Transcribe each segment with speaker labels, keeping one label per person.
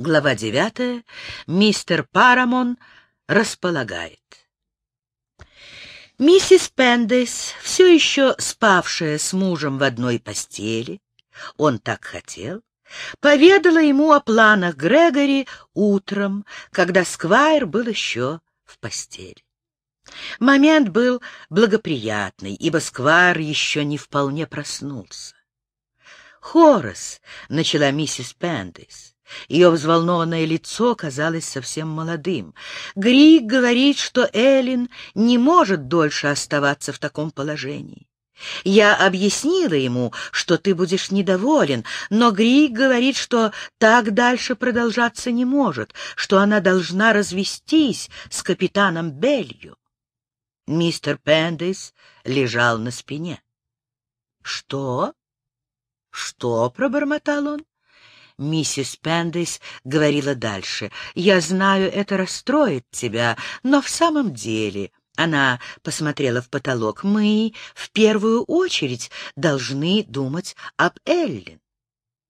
Speaker 1: Глава девятая. Мистер Парамон располагает. Миссис Пендес, все еще спавшая с мужем в одной постели, он так хотел, поведала ему о планах Грегори утром, когда Сквайр был еще в постели. Момент был благоприятный, ибо Сквайр еще не вполне проснулся. «Хорас», — начала миссис Пендес, ее взволнованное лицо казалось совсем молодым. Грик говорит, что Эллен не может дольше оставаться в таком положении. Я объяснила ему, что ты будешь недоволен, но Грик говорит, что так дальше продолжаться не может, что она должна развестись с капитаном Белью. Мистер Пендейс лежал на спине. — Что? Что? — пробормотал он. Миссис Пендейс говорила дальше. «Я знаю, это расстроит тебя, но в самом деле...» Она посмотрела в потолок. «Мы в первую очередь должны думать об Эллен».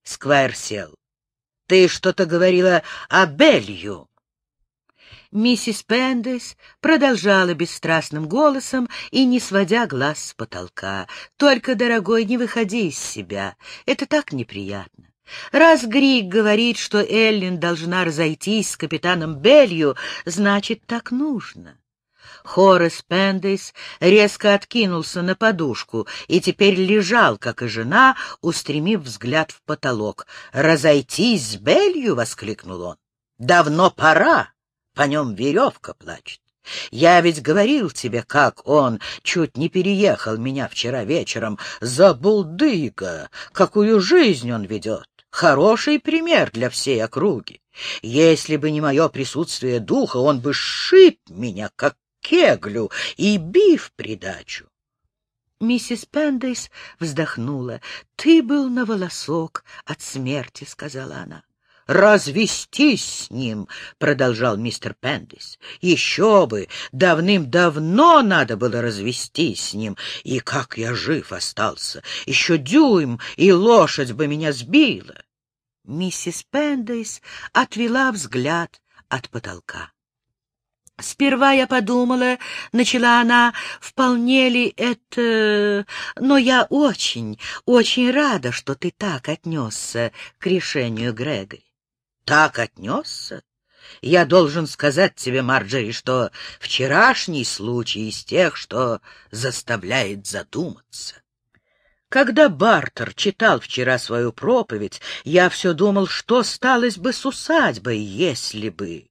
Speaker 1: Сквайр сел. «Ты что-то говорила о Белью?» Миссис Пендес продолжала бесстрастным голосом и не сводя глаз с потолка. «Только, дорогой, не выходи из себя. Это так неприятно. Раз Грик говорит, что Эллин должна разойтись с капитаном Белью, значит, так нужно. Хорес Пендейс резко откинулся на подушку и теперь лежал, как и жена, устремив взгляд в потолок. «Разойтись с Белью!» — воскликнул он. «Давно пора! По нем веревка плачет. Я ведь говорил тебе, как он чуть не переехал меня вчера вечером. за Забулдыга! Какую жизнь он ведет! Хороший пример для всей округи. Если бы не мое присутствие духа, он бы сшиб меня, как кеглю, и бив придачу. Миссис Пендейс вздохнула. — Ты был на волосок от смерти, — сказала она. «Развестись с ним!» — продолжал мистер Пендис. «Еще бы! Давным-давно надо было развестись с ним. И как я жив остался! Еще дюйм, и лошадь бы меня сбила!» Миссис Пендис отвела взгляд от потолка. «Сперва я подумала, — начала она, — вполне ли это... Но я очень, очень рада, что ты так отнесся к решению Грегори так отнесся? Я должен сказать тебе, Марджери, что вчерашний случай из тех, что заставляет задуматься. Когда Бартер читал вчера свою проповедь, я все думал, что сталось бы с усадьбой, если бы...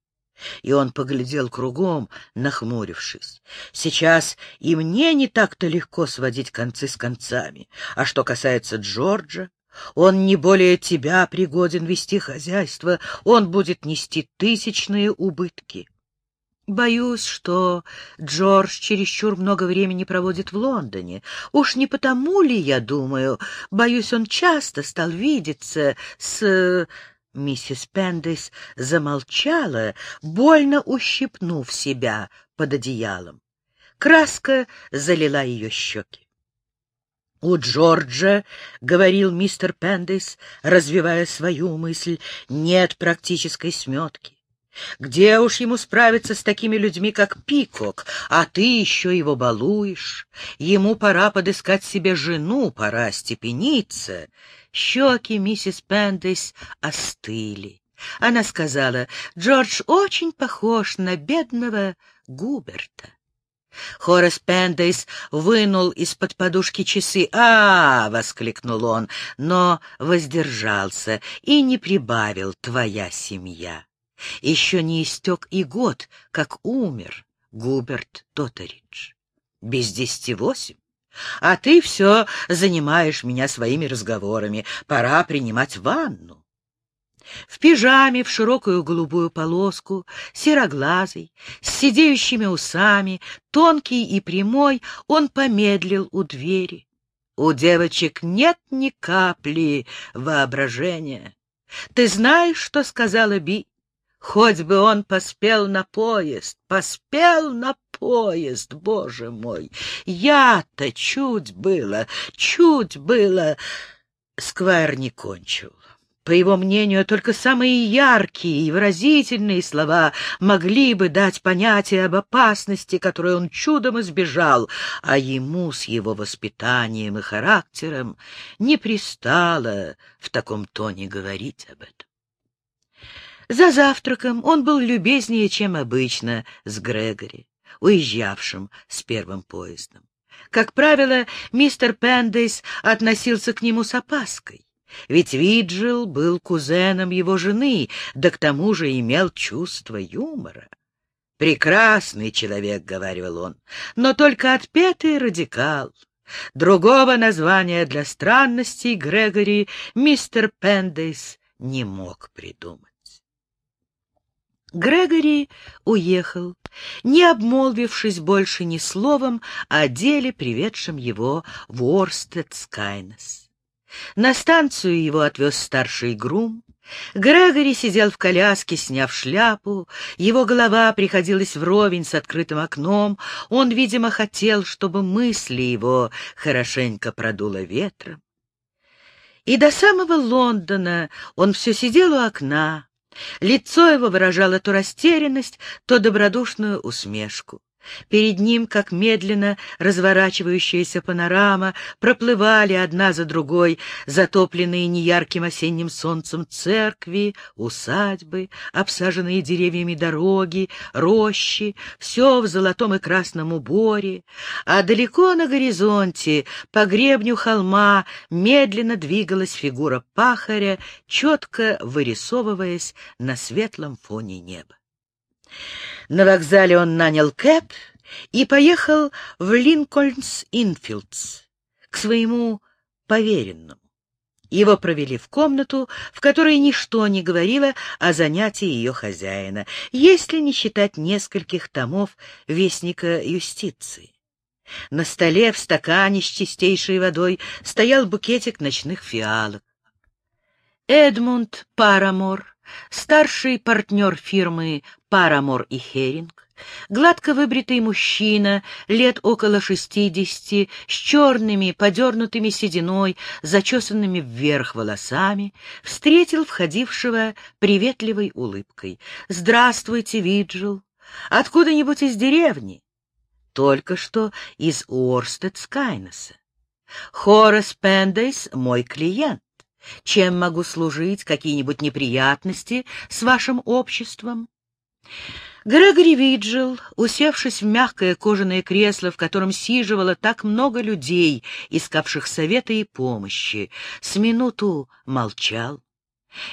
Speaker 1: И он поглядел кругом, нахмурившись. Сейчас и мне не так-то легко сводить концы с концами. А что касается Джорджа, он не более тебя пригоден вести хозяйство, он будет нести тысячные убытки. Боюсь, что Джордж чересчур много времени проводит в Лондоне. Уж не потому ли, я думаю, боюсь, он часто стал видеться с... Миссис Пендес замолчала, больно ущипнув себя под одеялом. Краска залила ее щеки. У Джорджа, — говорил мистер Пендейс, развивая свою мысль, — нет практической сметки. Где уж ему справиться с такими людьми, как Пикок, а ты еще его балуешь? Ему пора подыскать себе жену, пора степениться. Щеки миссис Пендейс остыли. Она сказала, Джордж очень похож на бедного Губерта. Хорас Пендейс вынул из-под подушки часы. «А!» — воскликнул он, но воздержался и не прибавил «твоя семья». Еще не истек и год, как умер Губерт Тоторидж. Без десяти восемь. А ты все занимаешь меня своими разговорами. Пора принимать ванну. В пижаме, в широкую голубую полоску, сероглазый, с сидеющими усами, тонкий и прямой, он помедлил у двери. У девочек нет ни капли воображения. Ты знаешь, что сказала Би? Хоть бы он поспел на поезд, поспел на поезд, боже мой! Я-то чуть было, чуть было... Сквайр не кончил. По его мнению, только самые яркие и выразительные слова могли бы дать понятие об опасности, которой он чудом избежал, а ему с его воспитанием и характером не пристало в таком тоне говорить об этом. За завтраком он был любезнее, чем обычно, с Грегори, уезжавшим с первым поездом. Как правило, мистер Пендейс относился к нему с опаской. Ведь Виджил был кузеном его жены, да к тому же имел чувство юмора. «Прекрасный человек», — говорил он, — «но только отпетый радикал». Другого названия для странностей Грегори мистер Пендейс не мог придумать. Грегори уехал, не обмолвившись больше ни словом о деле, приведшем его в Орстед-Скайнес. На станцию его отвез старший грум. Грегори сидел в коляске, сняв шляпу. Его голова приходилась вровень с открытым окном. Он, видимо, хотел, чтобы мысли его хорошенько продуло ветром. И до самого Лондона он все сидел у окна, Лицо его выражало то растерянность, то добродушную усмешку. Перед ним, как медленно разворачивающаяся панорама, проплывали одна за другой затопленные неярким осенним солнцем церкви, усадьбы, обсаженные деревьями дороги, рощи, все в золотом и красном уборе, а далеко на горизонте, по гребню холма, медленно двигалась фигура пахаря, четко вырисовываясь на светлом фоне неба. На вокзале он нанял кэп и поехал в Линкольнс-Инфилдс к своему поверенному. Его провели в комнату, в которой ничто не говорило о занятии ее хозяина, если не считать нескольких томов Вестника юстиции. На столе в стакане с чистейшей водой стоял букетик ночных фиалок. Эдмунд Парамор старший партнер фирмы «Парамор и Херинг», гладко выбритый мужчина, лет около шестидесяти, с черными, подернутыми сединой, зачесанными вверх волосами, встретил входившего приветливой улыбкой. «Здравствуйте, Виджил! Откуда-нибудь из деревни?» «Только что из Уорстед-Скайнеса. Хорас Пендейс — мой клиент. Чем могу служить? Какие-нибудь неприятности с вашим обществом? Грегори Виджил, усевшись в мягкое кожаное кресло, в котором сиживало так много людей, искавших совета и помощи, с минуту молчал.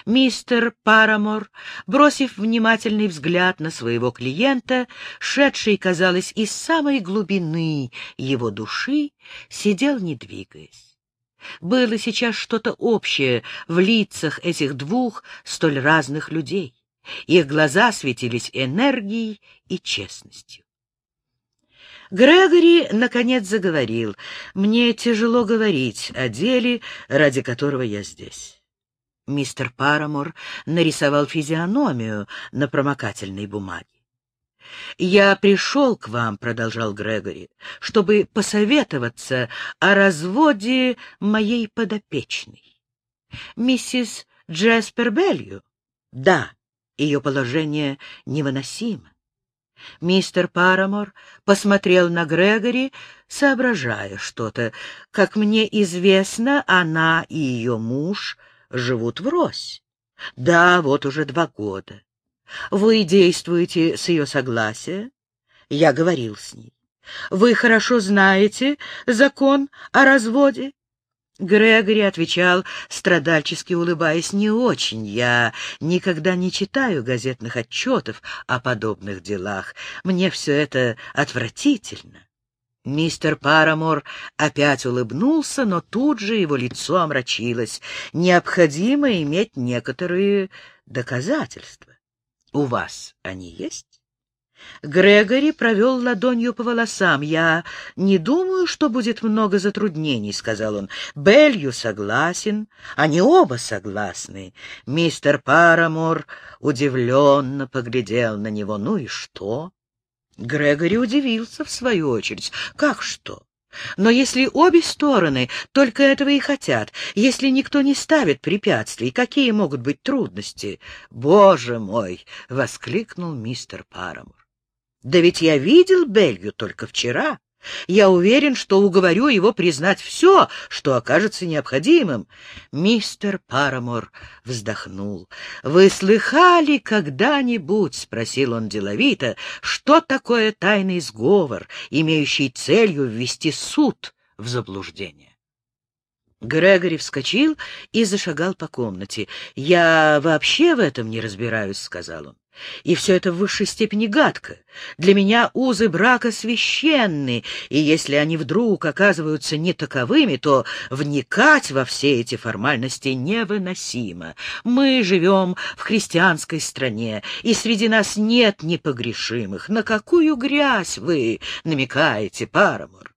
Speaker 1: Мистер Парамор, бросив внимательный взгляд на своего клиента, шедший, казалось, из самой глубины его души, сидел, не двигаясь. Было сейчас что-то общее в лицах этих двух столь разных людей. Их глаза светились энергией и честностью. Грегори, наконец, заговорил. «Мне тяжело говорить о деле, ради которого я здесь». Мистер Парамор нарисовал физиономию на промокательной бумаге. «Я пришел к вам», — продолжал Грегори, — «чтобы посоветоваться о разводе моей подопечной». «Миссис Джеспер Белью?» «Да, ее положение невыносимо». Мистер Парамор посмотрел на Грегори, соображая что-то. Как мне известно, она и ее муж живут врозь. Да, вот уже два года. Вы действуете с ее согласия? Я говорил с ней. Вы хорошо знаете закон о разводе? Грегори отвечал, страдальчески улыбаясь, не очень. Я никогда не читаю газетных отчетов о подобных делах. Мне все это отвратительно. Мистер Парамор опять улыбнулся, но тут же его лицо омрачилось. Необходимо иметь некоторые доказательства. У вас они есть? Грегори провел ладонью по волосам. «Я не думаю, что будет много затруднений», — сказал он. «Белью согласен. Они оба согласны». Мистер Парамор удивленно поглядел на него. «Ну и что?» Грегори удивился в свою очередь. «Как что? Но если обе стороны только этого и хотят, если никто не ставит препятствий, какие могут быть трудности? «Боже мой!» — воскликнул мистер Парамур. «Да ведь я видел Белью только вчера. Я уверен, что уговорю его признать все, что окажется необходимым. Мистер Парамор вздохнул. — Вы слыхали когда-нибудь, — спросил он деловито, — что такое тайный сговор, имеющий целью ввести суд в заблуждение? Грегори вскочил и зашагал по комнате. «Я вообще в этом не разбираюсь», — сказал он. И все это в высшей степени гадко. Для меня узы брака священны, и если они вдруг оказываются не таковыми, то вникать во все эти формальности невыносимо. Мы живем в христианской стране, и среди нас нет непогрешимых. На какую грязь вы намекаете, Парамор?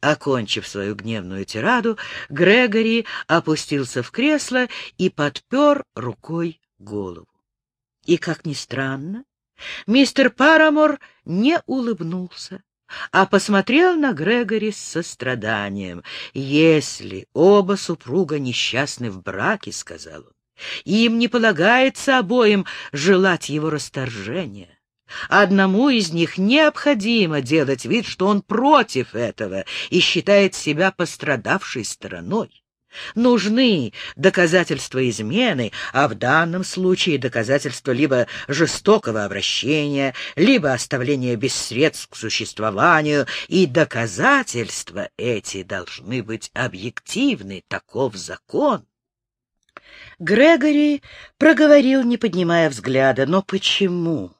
Speaker 1: Окончив свою гневную тираду, Грегори опустился в кресло и подпер рукой голову. И, как ни странно, мистер Парамор не улыбнулся, а посмотрел на Грегори с состраданием. «Если оба супруга несчастны в браке, — сказал он, — им не полагается обоим желать его расторжения. Одному из них необходимо делать вид, что он против этого и считает себя пострадавшей стороной. Нужны доказательства измены, а в данном случае доказательства либо жестокого обращения, либо оставления без средств к существованию, и доказательства эти должны быть объективны, таков закон. Грегори проговорил, не поднимая взгляда, но почему?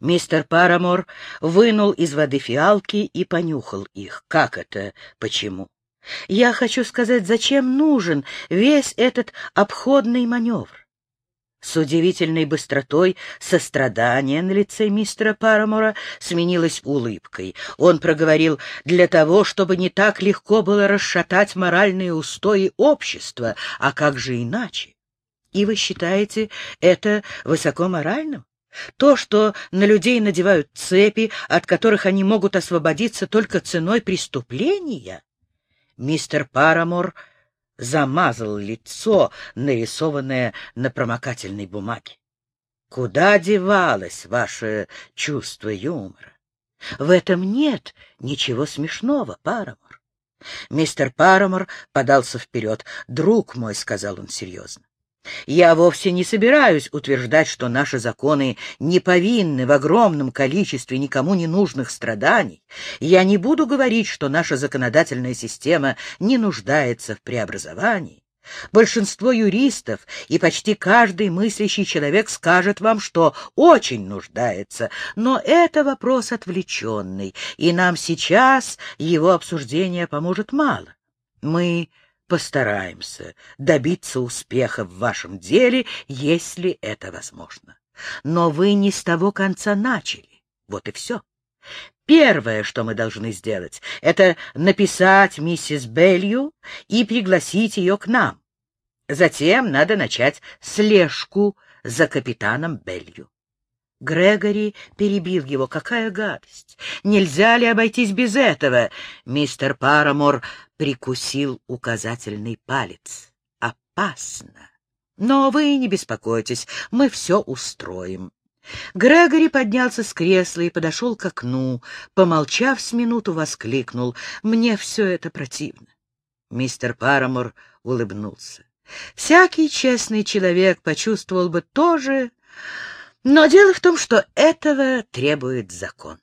Speaker 1: Мистер Парамор вынул из воды фиалки и понюхал их. Как это «почему»? Я хочу сказать, зачем нужен весь этот обходный маневр? С удивительной быстротой сострадание на лице мистера Парамора сменилось улыбкой. Он проговорил для того, чтобы не так легко было расшатать моральные устои общества, а как же иначе? И вы считаете это высокоморальным? То, что на людей надевают цепи, от которых они могут освободиться только ценой преступления? Мистер Парамор замазал лицо, нарисованное на промокательной бумаге. Куда девалось ваше чувство юмора? В этом нет ничего смешного, Парамор. Мистер Парамор подался вперед. «Друг мой», — сказал он серьезно, я вовсе не собираюсь утверждать, что наши законы не повинны в огромном количестве никому не нужных страданий. Я не буду говорить, что наша законодательная система не нуждается в преобразовании. Большинство юристов и почти каждый мыслящий человек скажет вам, что очень нуждается, но это вопрос отвлеченный, и нам сейчас его обсуждение поможет мало. Мы постараемся добиться успеха в вашем деле, если это возможно. Но вы не с того конца начали. Вот и все. Первое, что мы должны сделать, это написать миссис Белью и пригласить ее к нам. Затем надо начать слежку за капитаном Белью. Грегори перебил его. Какая гадость! Нельзя ли обойтись без этого? Мистер Парамор прикусил указательный палец. Опасно. Но вы не беспокойтесь, мы все устроим. Грегори поднялся с кресла и подошел к окну. Помолчав с минуту, воскликнул. «Мне все это противно». Мистер Парамор улыбнулся. «Всякий честный человек почувствовал бы то же, но дело в том, что этого требует закон.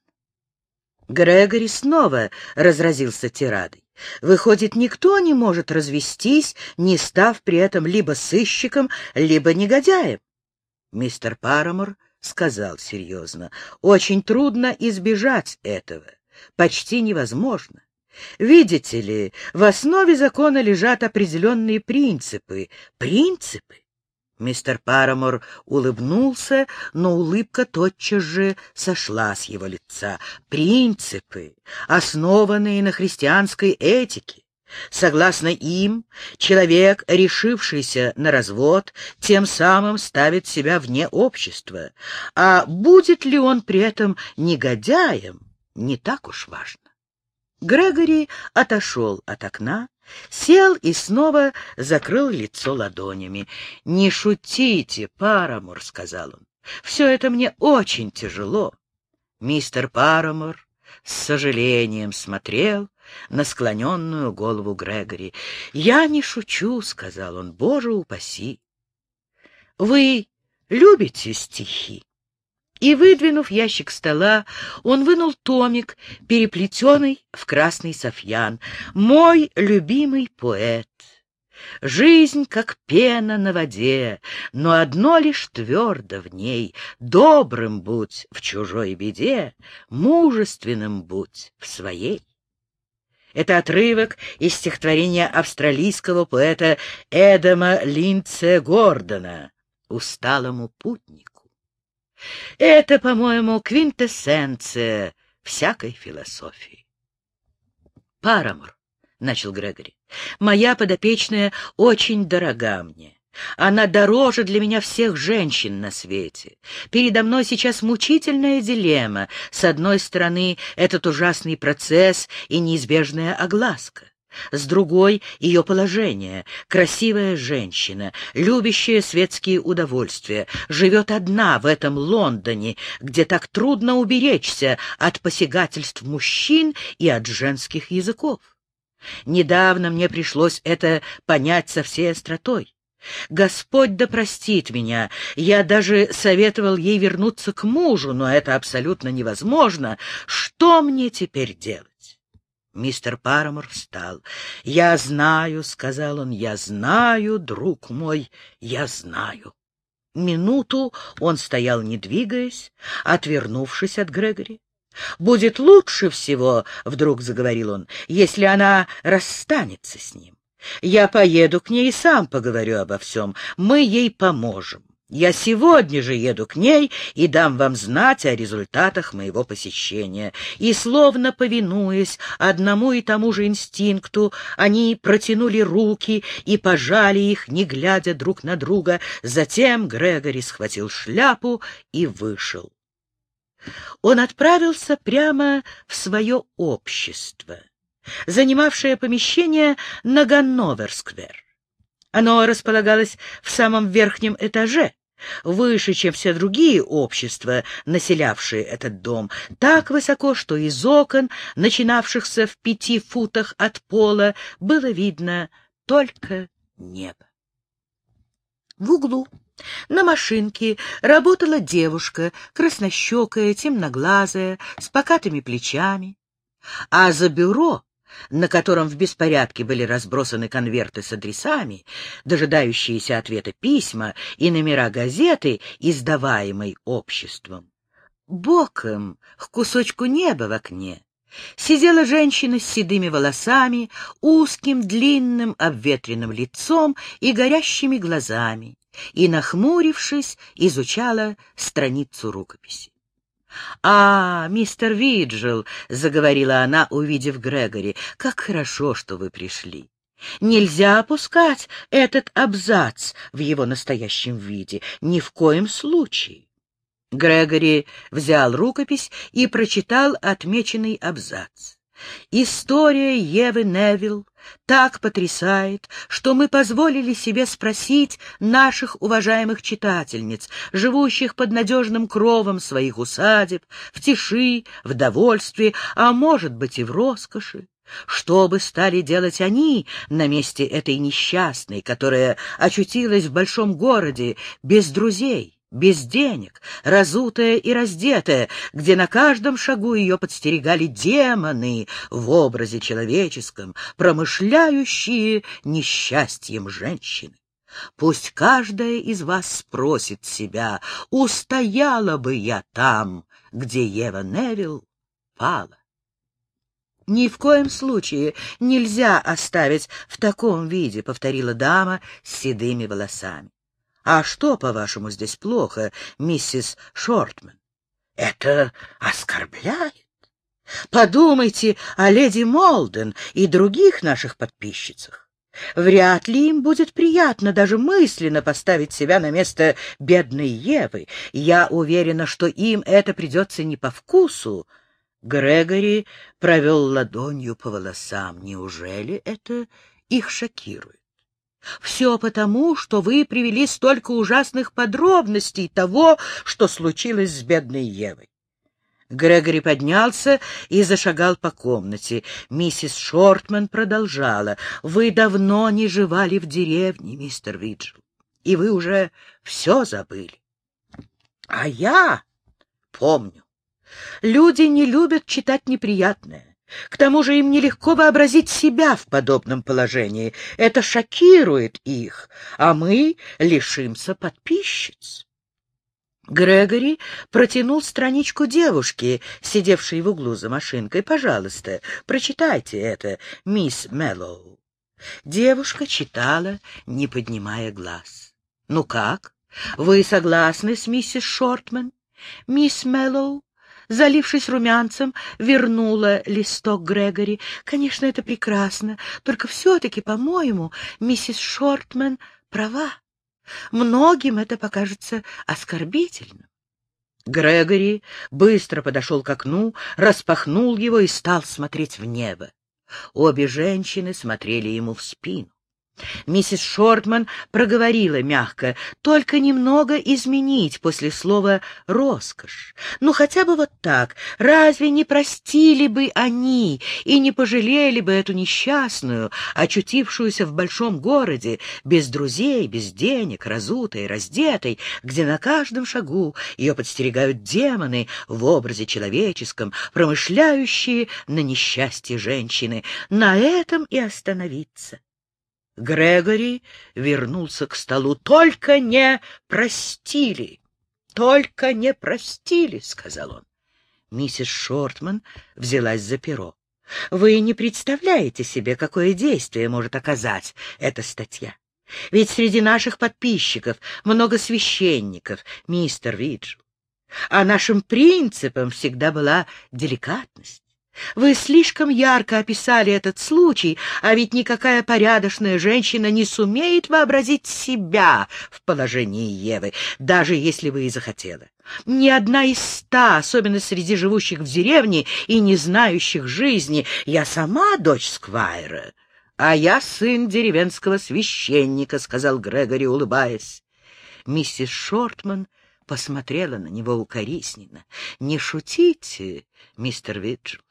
Speaker 1: Грегори снова разразился тирадой. Выходит, никто не может развестись, не став при этом либо сыщиком, либо негодяем. Мистер Парамор сказал серьезно, очень трудно избежать этого, почти невозможно. Видите ли, в основе закона лежат определенные принципы. Принципы? Мистер Парамор улыбнулся, но улыбка тотчас же сошла с его лица. Принципы, основанные на христианской этике. Согласно им, человек, решившийся на развод, тем самым ставит себя вне общества, а будет ли он при этом негодяем, не так уж важно. Грегори отошел от окна, сел и снова закрыл лицо ладонями. — Не шутите, Парамор, — сказал он. — Все это мне очень тяжело. Мистер Парамор с сожалением смотрел на склоненную голову Грегори. — Я не шучу, — сказал он, — боже упаси. — Вы любите стихи? И, выдвинув ящик стола, он вынул томик, переплетенный в красный софьян. «Мой любимый поэт». Жизнь, как пена на воде, но одно лишь твердо в ней. Добрым будь в чужой беде, мужественным будь в своей. Это отрывок из стихотворения австралийского поэта Эдама Линдсе Гордона «Усталому путнику». Это, по-моему, квинтэссенция всякой философии. Парамор, — начал Грегори, — моя подопечная очень дорога мне. Она дороже для меня всех женщин на свете. Передо мной сейчас мучительная дилемма. С одной стороны, этот ужасный процесс и неизбежная огласка. С другой — ее положение. Красивая женщина, любящая светские удовольствия, живет одна в этом Лондоне, где так трудно уберечься от посягательств мужчин и от женских языков. Недавно мне пришлось это понять со всей остротой. Господь да простит меня, я даже советовал ей вернуться к мужу, но это абсолютно невозможно. Что мне теперь делать? Мистер Парамор встал. «Я знаю», — сказал он, — «я знаю, друг мой, я знаю». Минуту он стоял, не двигаясь, отвернувшись от Грегори. «Будет лучше всего», — вдруг заговорил он, — «если она расстанется с ним. Я поеду к ней и сам поговорю обо всем. Мы ей поможем. Я сегодня же еду к ней и дам вам знать о результатах моего посещения. И, словно повинуясь одному и тому же инстинкту, они протянули руки и пожали их, не глядя друг на друга. Затем Грегори схватил шляпу и вышел. Он отправился прямо в свое общество, занимавшее помещение на Ганновер-сквер. Оно располагалось в самом верхнем этаже, выше, чем все другие общества, населявшие этот дом, так высоко, что из окон, начинавшихся в пяти футах от пола, было видно только небо. В углу на машинке работала девушка, краснощекая, темноглазая, с покатыми плечами, а за бюро на котором в беспорядке были разбросаны конверты с адресами, дожидающиеся ответа письма и номера газеты, издаваемой обществом. Боком, к кусочку неба в окне, сидела женщина с седыми волосами, узким, длинным, обветренным лицом и горящими глазами, и, нахмурившись, изучала страницу рукописи. «А, мистер Виджел», — заговорила она, увидев Грегори, — «как хорошо, что вы пришли. Нельзя опускать этот абзац в его настоящем виде, ни в коем случае». Грегори взял рукопись и прочитал отмеченный абзац. История Евы Невилл так потрясает, что мы позволили себе спросить наших уважаемых читательниц, живущих под надежным кровом своих усадеб, в тиши, в довольстве, а может быть и в роскоши. Что бы стали делать они на месте этой несчастной, которая очутилась в большом городе без друзей? Без денег, разутая и раздетая, где на каждом шагу ее подстерегали демоны в образе человеческом, промышляющие несчастьем женщины. Пусть каждая из вас спросит себя, устояла бы я там, где Ева Невилл пала. «Ни в коем случае нельзя оставить в таком виде», — повторила дама с седыми волосами. А что, по-вашему, здесь плохо, миссис Шортман? Это оскорбляет. Подумайте о леди Молден и других наших подписчицах. Вряд ли им будет приятно даже мысленно поставить себя на место бедной Евы. Я уверена, что им это придется не по вкусу. Грегори провел ладонью по волосам. Неужели это их шокирует? Все потому, что вы привели столько ужасных подробностей того, что случилось с бедной Евой. Грегори поднялся и зашагал по комнате. Миссис Шортман продолжала. «Вы давно не жевали в деревне, мистер Виджел, и вы уже все забыли. А я помню. Люди не любят читать неприятное. К тому же им нелегко вообразить себя в подобном положении. Это шокирует их, а мы лишимся подписчиц. Грегори протянул страничку девушки, сидевшей в углу за машинкой. «Пожалуйста, прочитайте это, мисс Мэллоу». Девушка читала, не поднимая глаз. «Ну как? Вы согласны с миссис Шортман?» Мисс Мэллоу залившись румянцем, вернула листок Грегори. «Конечно, это прекрасно, только все-таки, по-моему, миссис Шортман права. Многим это покажется оскорбительным». Грегори быстро подошел к окну, распахнул его и стал смотреть в небо. Обе женщины смотрели ему в спину. Миссис Шортман проговорила мягко, только немного изменить после слова «роскошь». Ну, хотя бы вот так. Разве не простили бы они и не пожалели бы эту несчастную, очутившуюся в большом городе, без друзей, без денег, разутой, раздетой, где на каждом шагу ее подстерегают демоны в образе человеческом, промышляющие на несчастье женщины. На этом и остановиться. Грегори вернулся к столу. «Только не простили! Только не простили!» — сказал он. Миссис Шортман взялась за перо. «Вы не представляете себе, какое действие может оказать эта статья. Ведь среди наших подписчиков много священников, мистер Виджел. А нашим принципом всегда была деликатность. Вы слишком ярко описали этот случай, а ведь никакая порядочная женщина не сумеет вообразить себя в положении Евы, даже если вы и захотела. Ни одна из ста, особенно среди живущих в деревне и не знающих жизни, я сама дочь Сквайра, а я сын деревенского священника, — сказал Грегори, улыбаясь. Миссис Шортман посмотрела на него укоризненно. — Не шутите, мистер Виджел.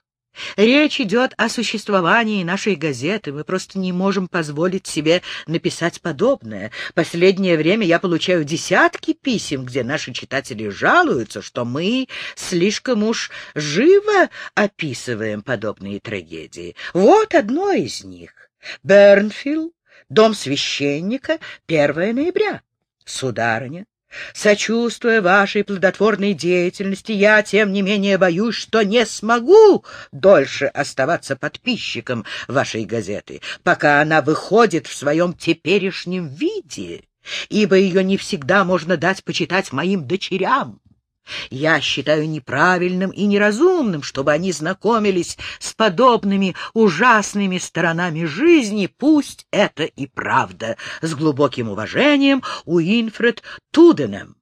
Speaker 1: Речь идет о существовании нашей газеты. Мы просто не можем позволить себе написать подобное. Последнее время я получаю десятки писем, где наши читатели жалуются, что мы слишком уж живо описываем подобные трагедии. Вот одно из них. Бернфилд, дом священника, 1 ноября. Сударыня, Сочувствуя вашей плодотворной деятельности, я, тем не менее, боюсь, что не смогу дольше оставаться подписчиком вашей газеты, пока она выходит в своем теперешнем виде, ибо ее не всегда можно дать почитать моим дочерям. Я считаю неправильным и неразумным, чтобы они знакомились с подобными ужасными сторонами жизни, пусть это и правда, с глубоким уважением Уинфред Туденем.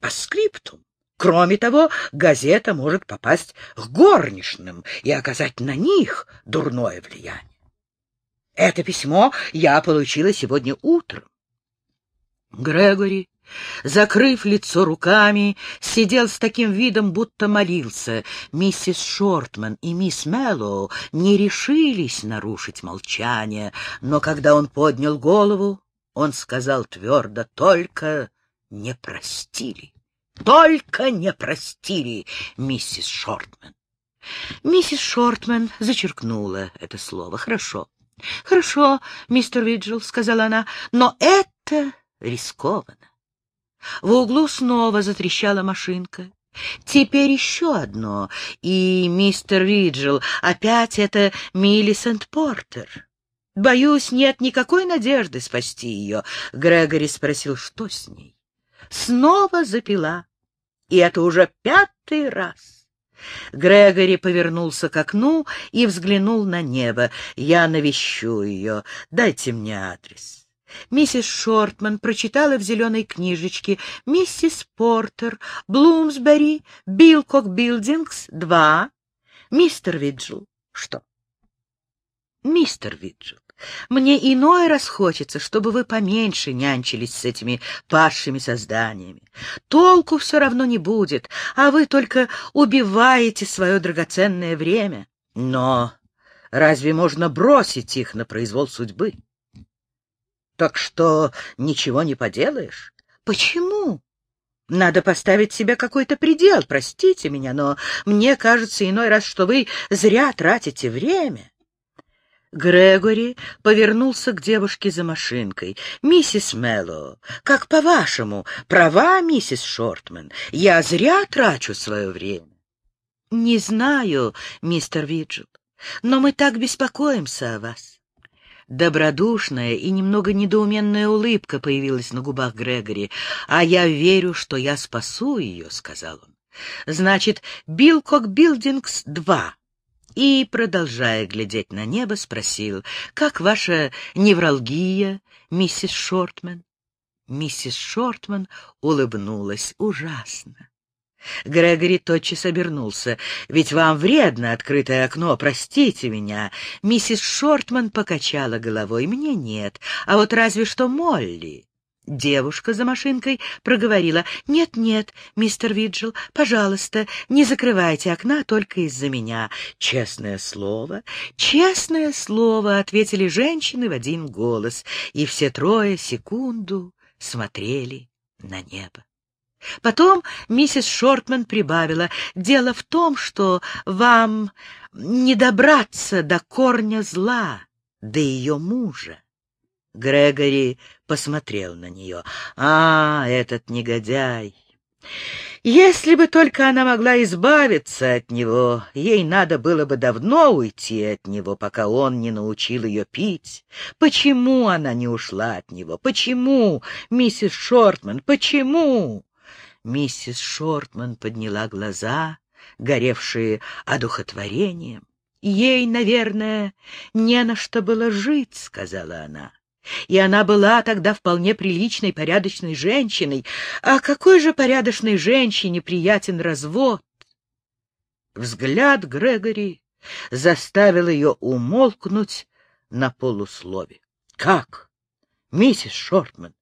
Speaker 1: По скриптум. Кроме того, газета может попасть к горничным и оказать на них дурное влияние. Это письмо я получила сегодня утром. Грегори закрыв лицо руками, сидел с таким видом, будто молился. Миссис Шортман и мисс Мэллоу не решились нарушить молчание, но когда он поднял голову, он сказал твердо, только не простили. Только не простили, миссис Шортман. Миссис Шортман зачеркнула это слово. Хорошо. Хорошо, мистер Виджел, сказала она, но это рискованно. В углу снова затрещала машинка. Теперь еще одно, и мистер Риджел, опять это Миллисент Портер. Боюсь, нет никакой надежды спасти ее. Грегори спросил, что с ней. Снова запила, и это уже пятый раз. Грегори повернулся к окну и взглянул на небо. «Я навещу ее. Дайте мне адрес». Миссис Шортман прочитала в зеленой книжечке «Миссис Портер, Блумсбери, Билкок Билдингс, 2, Мистер Виджил. Что? Мистер Виджил, мне иной раз хочется, чтобы вы поменьше нянчились с этими падшими созданиями. Толку все равно не будет, а вы только убиваете свое драгоценное время. Но разве можно бросить их на произвол судьбы? Так что ничего не поделаешь. Почему? Надо поставить себе какой-то предел, простите меня, но мне кажется иной раз, что вы зря тратите время. Грегори повернулся к девушке за машинкой. «Миссис Мэллоу, как по-вашему, права, миссис Шортман? Я зря трачу свое время?» «Не знаю, мистер Виджел, но мы так беспокоимся о вас». Добродушная и немного недоуменная улыбка появилась на губах Грегори. «А я верю, что я спасу ее», — сказал он. «Значит, Билкок Билдингс 2». И, продолжая глядеть на небо, спросил, «Как ваша невралгия, миссис Шортман?» Миссис Шортман улыбнулась ужасно. Грегори тотчас обернулся. «Ведь вам вредно открытое окно, простите меня». Миссис Шортман покачала головой. «Мне нет, а вот разве что Молли». Девушка за машинкой проговорила. «Нет-нет, мистер Виджел, пожалуйста, не закрывайте окна только из-за меня». «Честное слово?» «Честное слово», — ответили женщины в один голос, и все трое секунду смотрели на небо. Потом миссис Шортман прибавила, «Дело в том, что вам не добраться до корня зла, до ее мужа». Грегори посмотрел на нее. «А, этот негодяй! Если бы только она могла избавиться от него, ей надо было бы давно уйти от него, пока он не научил ее пить. Почему она не ушла от него? Почему, миссис Шортман, почему?» Миссис Шортман подняла глаза, горевшие одухотворением. «Ей, наверное, не на что было жить», — сказала она. И она была тогда вполне приличной, порядочной женщиной. А какой же порядочной женщине приятен развод? Взгляд Грегори заставил ее умолкнуть на полуслове. — Как? Миссис Шортман,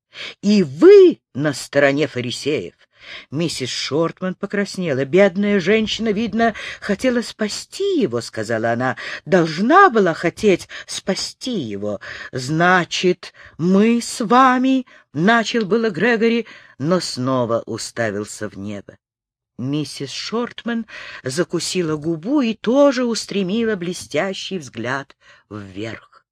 Speaker 1: и вы на стороне фарисеев? Миссис Шортман покраснела. «Бедная женщина, видно, хотела спасти его», — сказала она. «Должна была хотеть спасти его. Значит, мы с вами...» — начал было Грегори, но снова уставился в небо. Миссис Шортман закусила губу и тоже устремила блестящий взгляд вверх.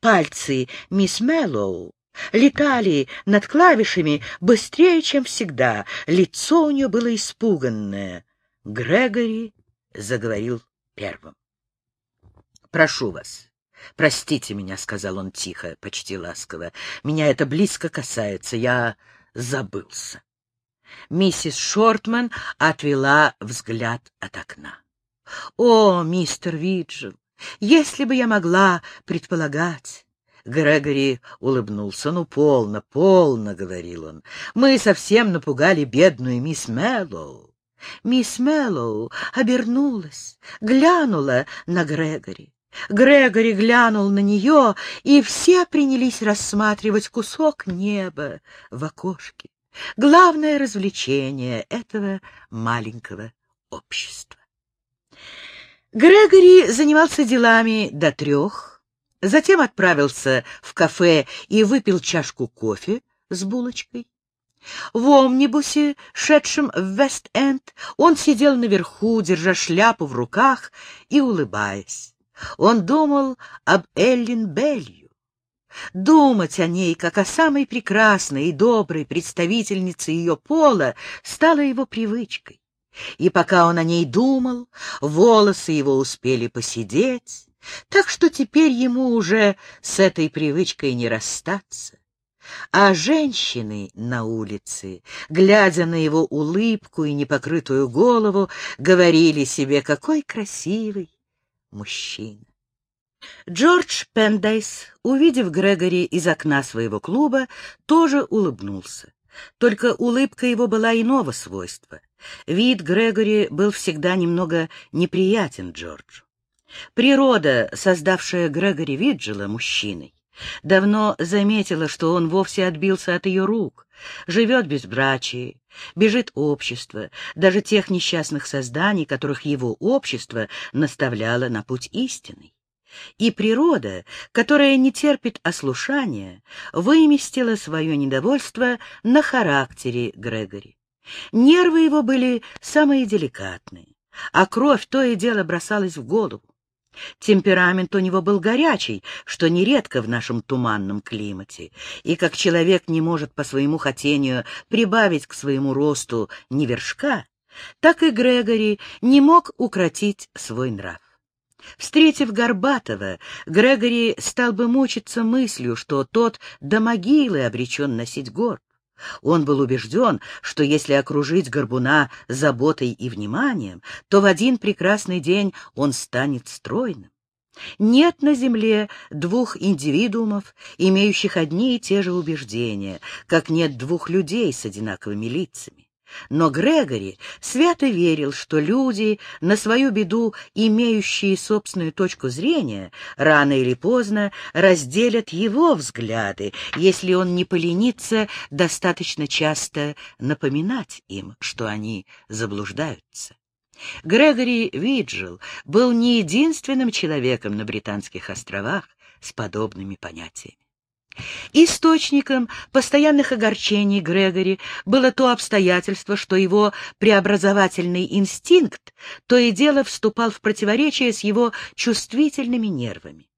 Speaker 1: Пальцы мисс Мэллоу летали над клавишами быстрее, чем всегда. Лицо у нее было испуганное. Грегори заговорил первым. — Прошу вас, простите меня, — сказал он тихо, почти ласково. — Меня это близко касается, я забылся. Миссис Шортман отвела взгляд от окна. — О, мистер Виджел, если бы я могла предполагать... Грегори улыбнулся. «Ну, полно, полно», — говорил он. «Мы совсем напугали бедную мисс Мэллоу». Мисс Мэллоу обернулась, глянула на Грегори. Грегори глянул на нее, и все принялись рассматривать кусок неба в окошке. Главное развлечение этого маленького общества. Грегори занимался делами до трех, Затем отправился в кафе и выпил чашку кофе с булочкой. В омнибусе, шедшем в Вест-Энд, он сидел наверху, держа шляпу в руках и улыбаясь. Он думал об Эллин Белью. Думать о ней, как о самой прекрасной и доброй представительнице ее пола, стало его привычкой. И пока он о ней думал, волосы его успели посидеть, так что теперь ему уже с этой привычкой не расстаться. А женщины на улице, глядя на его улыбку и непокрытую голову, говорили себе, какой красивый мужчина. Джордж Пендайс, увидев Грегори из окна своего клуба, тоже улыбнулся. Только улыбка его была иного свойства. Вид Грегори был всегда немного неприятен Джорджу. Природа, создавшая Грегори Виджела мужчиной, давно заметила, что он вовсе отбился от ее рук, живет без брачи, бежит общество, даже тех несчастных созданий, которых его общество наставляло на путь истинный. И природа, которая не терпит ослушания, выместила свое недовольство на характере Грегори. Нервы его были самые деликатные, а кровь то и дело бросалась в голову. Темперамент у него был горячий, что нередко в нашем туманном климате, и как человек не может по своему хотению прибавить к своему росту ни вершка, так и Грегори не мог укротить свой нрав. Встретив Горбатова, Грегори стал бы мучиться мыслью, что тот до могилы обречен носить горб. Он был убежден, что если окружить Горбуна заботой и вниманием, то в один прекрасный день он станет стройным. Нет на земле двух индивидуумов, имеющих одни и те же убеждения, как нет двух людей с одинаковыми лицами. Но Грегори свято верил, что люди, на свою беду имеющие собственную точку зрения, рано или поздно разделят его взгляды, если он не поленится достаточно часто напоминать им, что они заблуждаются. Грегори Виджел был не единственным человеком на Британских островах с подобными понятиями. Источником постоянных огорчений Грегори было то обстоятельство, что его преобразовательный инстинкт то и дело вступал в противоречие с его чувствительными нервами.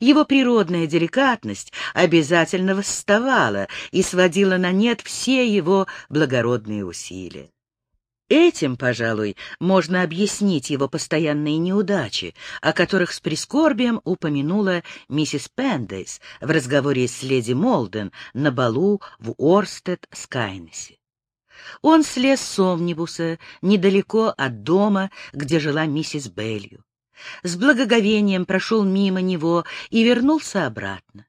Speaker 1: Его природная деликатность обязательно восставала и сводила на нет все его благородные усилия. Этим, пожалуй, можно объяснить его постоянные неудачи, о которых с прискорбием упомянула миссис Пендейс в разговоре с леди Молден на балу в Орстед-Скайнесе. Он слез с омнибуса недалеко от дома, где жила миссис Белью. С благоговением прошел мимо него и вернулся обратно.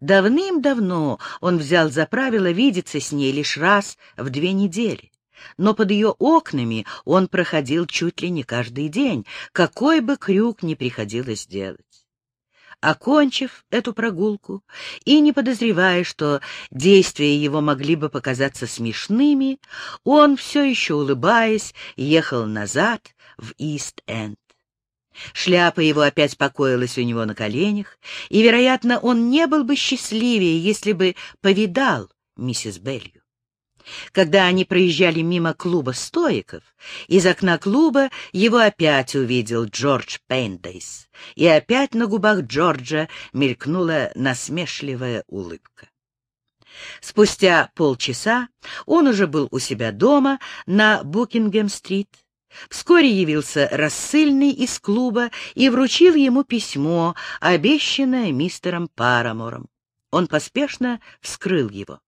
Speaker 1: Давным-давно он взял за правило видеться с ней лишь раз в две недели но под ее окнами он проходил чуть ли не каждый день, какой бы крюк ни приходилось делать. Окончив эту прогулку и не подозревая, что действия его могли бы показаться смешными, он, все еще улыбаясь, ехал назад в Ист-Энд. Шляпа его опять покоилась у него на коленях, и, вероятно, он не был бы счастливее, если бы повидал миссис Белью. Когда они проезжали мимо клуба стоиков, из окна клуба его опять увидел Джордж Пендейс, и опять на губах Джорджа мелькнула насмешливая улыбка. Спустя полчаса он уже был у себя дома на Букингем-стрит. Вскоре явился рассыльный из клуба и вручил ему письмо, обещанное мистером Парамором. Он поспешно вскрыл его.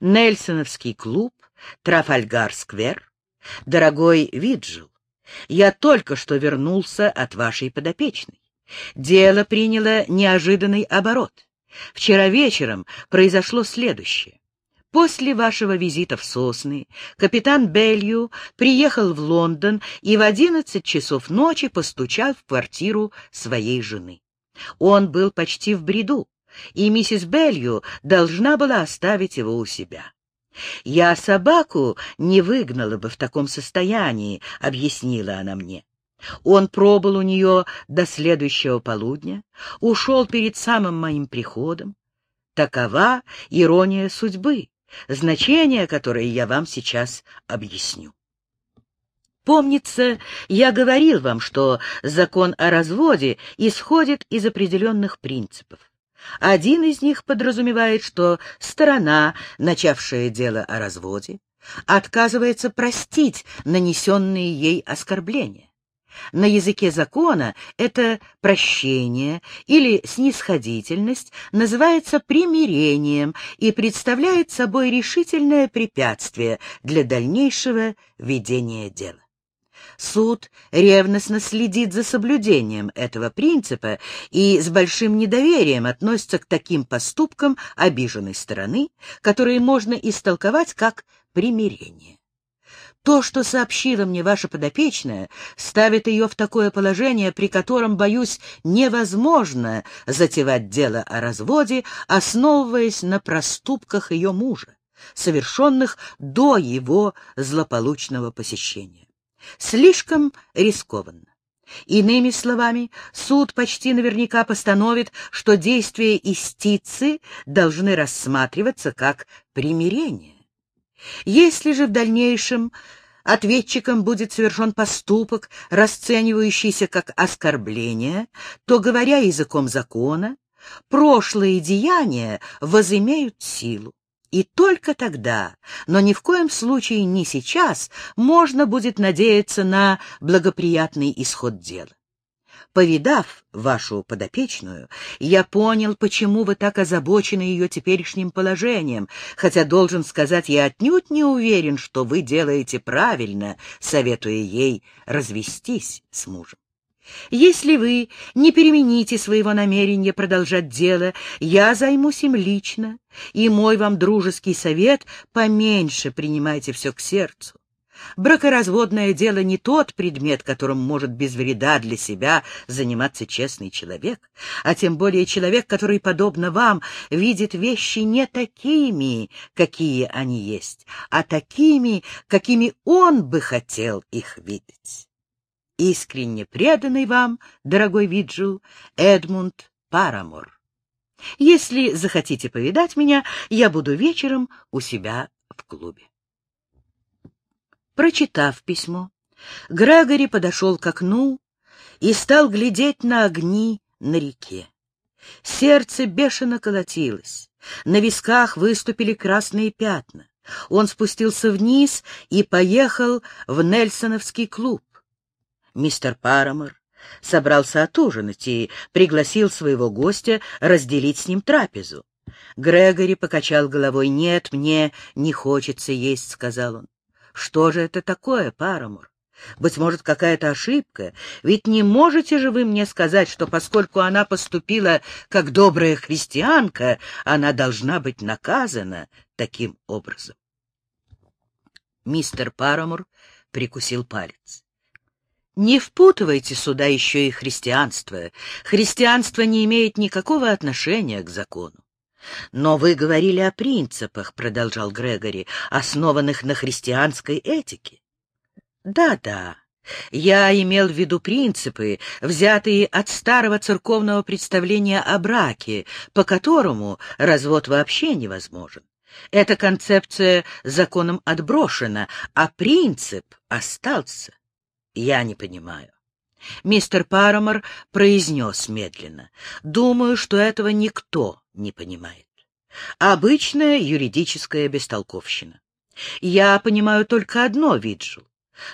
Speaker 1: Нельсоновский клуб, Трафальгар-сквер. Дорогой Виджил, я только что вернулся от вашей подопечной. Дело приняло неожиданный оборот. Вчера вечером произошло следующее. После вашего визита в Сосны капитан Белью приехал в Лондон и в одиннадцать часов ночи постучал в квартиру своей жены. Он был почти в бреду и миссис Белью должна была оставить его у себя. «Я собаку не выгнала бы в таком состоянии», — объяснила она мне. Он пробыл у нее до следующего полудня, ушел перед самым моим приходом. Такова ирония судьбы, значение которой я вам сейчас объясню. Помнится, я говорил вам, что закон о разводе исходит из определенных принципов. Один из них подразумевает, что сторона, начавшая дело о разводе, отказывается простить нанесенные ей оскорбления. На языке закона это прощение или снисходительность называется примирением и представляет собой решительное препятствие для дальнейшего ведения дела. Суд ревностно следит за соблюдением этого принципа и с большим недоверием относится к таким поступкам обиженной стороны, которые можно истолковать как примирение. То, что сообщила мне ваша подопечная, ставит ее в такое положение, при котором, боюсь, невозможно затевать дело о разводе, основываясь на проступках ее мужа, совершенных до его злополучного посещения. Слишком рискованно. Иными словами, суд почти наверняка постановит, что действия истицы должны рассматриваться как примирение. Если же в дальнейшем ответчиком будет совершен поступок, расценивающийся как оскорбление, то, говоря языком закона, прошлые деяния возымеют силу. И только тогда, но ни в коем случае не сейчас, можно будет надеяться на благоприятный исход дела. Повидав вашу подопечную, я понял, почему вы так озабочены ее теперешним положением, хотя, должен сказать, я отнюдь не уверен, что вы делаете правильно, советуя ей развестись с мужем. Если вы не перемените своего намерения продолжать дело, я займусь им лично, и мой вам дружеский совет — поменьше принимайте все к сердцу. Бракоразводное дело не тот предмет, которым может без вреда для себя заниматься честный человек, а тем более человек, который, подобно вам, видит вещи не такими, какие они есть, а такими, какими он бы хотел их видеть искренне преданный вам, дорогой Виджил, Эдмунд Парамор. Если захотите повидать меня, я буду вечером у себя в клубе. Прочитав письмо, Грегори подошел к окну и стал глядеть на огни на реке. Сердце бешено колотилось, на висках выступили красные пятна. Он спустился вниз и поехал в Нельсоновский клуб. Мистер Парамор собрался отужинать и пригласил своего гостя разделить с ним трапезу. Грегори покачал головой. «Нет, мне не хочется есть», — сказал он. «Что же это такое, Парамор? Быть может, какая-то ошибка? Ведь не можете же вы мне сказать, что поскольку она поступила как добрая христианка, она должна быть наказана таким образом?» Мистер Парамор прикусил палец. Не впутывайте сюда еще и христианство. Христианство не имеет никакого отношения к закону. Но вы говорили о принципах, продолжал Грегори, основанных на христианской этике. Да-да, я имел в виду принципы, взятые от старого церковного представления о браке, по которому развод вообще невозможен. Эта концепция законом отброшена, а принцип остался. Я не понимаю. Мистер Парамор произнес медленно. Думаю, что этого никто не понимает. Обычная юридическая бестолковщина. Я понимаю только одно, Виджил.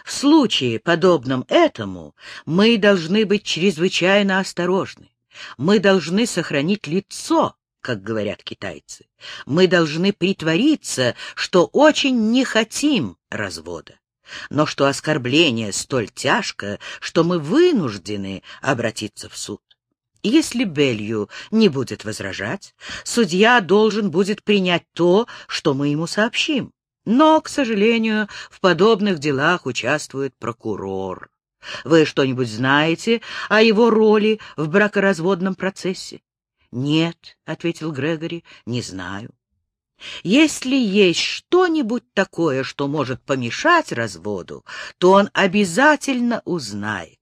Speaker 1: В случае, подобном этому, мы должны быть чрезвычайно осторожны. Мы должны сохранить лицо, как говорят китайцы. Мы должны притвориться, что очень не хотим развода но что оскорбление столь тяжко, что мы вынуждены обратиться в суд. Если Белью не будет возражать, судья должен будет принять то, что мы ему сообщим. Но, к сожалению, в подобных делах участвует прокурор. Вы что-нибудь знаете о его роли в бракоразводном процессе? — Нет, — ответил Грегори, — не знаю. Если есть что-нибудь такое, что может помешать разводу, то он обязательно узнает.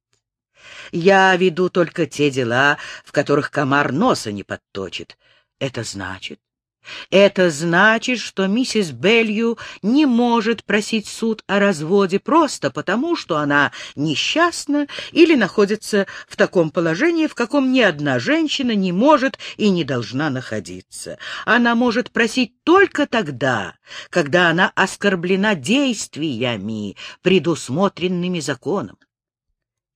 Speaker 1: Я веду только те дела, в которых комар носа не подточит. Это значит, это значит, что миссис Белью не может просить суд о разводе просто потому, что она несчастна или находится в таком положении, в каком ни одна женщина не может и не должна находиться. Она может просить только тогда, когда она оскорблена действиями, предусмотренными законом.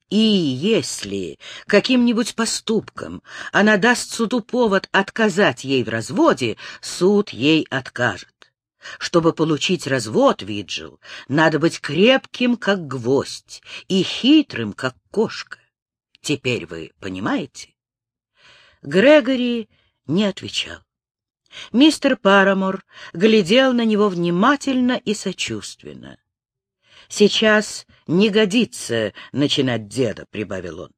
Speaker 1: И если каким-нибудь поступком она даст суду повод отказать ей в разводе, суд ей откажет. Чтобы получить развод, Виджил, надо быть крепким, как гвоздь, и хитрым, как кошка. Теперь вы понимаете? Грегори не отвечал. Мистер Парамор глядел на него внимательно и сочувственно. «Сейчас не годится начинать деда», — прибавил он.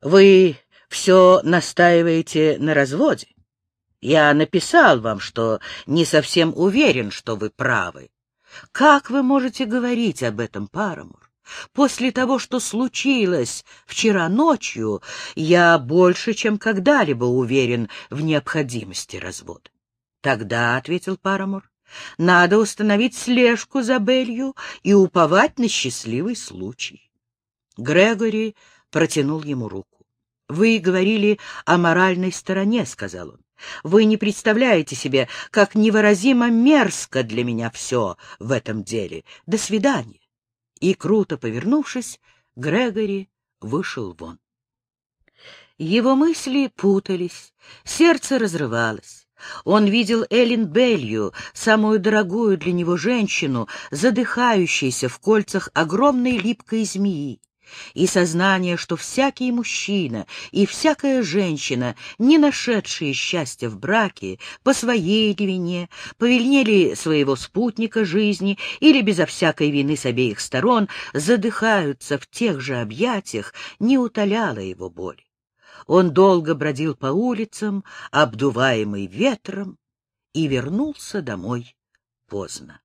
Speaker 1: «Вы все настаиваете на разводе. Я написал вам, что не совсем уверен, что вы правы. Как вы можете говорить об этом, Парамур? После того, что случилось вчера ночью, я больше, чем когда-либо уверен в необходимости развода. Тогда, — ответил Парамур, — надо установить слежку за Белью и уповать на счастливый случай. Грегори протянул ему руку. — Вы говорили о моральной стороне, — сказал он. Вы не представляете себе, как невыразимо мерзко для меня все в этом деле. До свидания. И, круто повернувшись, Грегори вышел вон. Его мысли путались, сердце разрывалось. Он видел Эллен Белью, самую дорогую для него женщину, задыхающейся в кольцах огромной липкой змеи и сознание, что всякий мужчина и всякая женщина, не нашедшие счастья в браке, по своей ли вине, по вине своего спутника жизни или безо всякой вины с обеих сторон, задыхаются в тех же объятиях, не утоляло его боль. Он долго бродил по улицам, обдуваемый ветром, и вернулся домой поздно.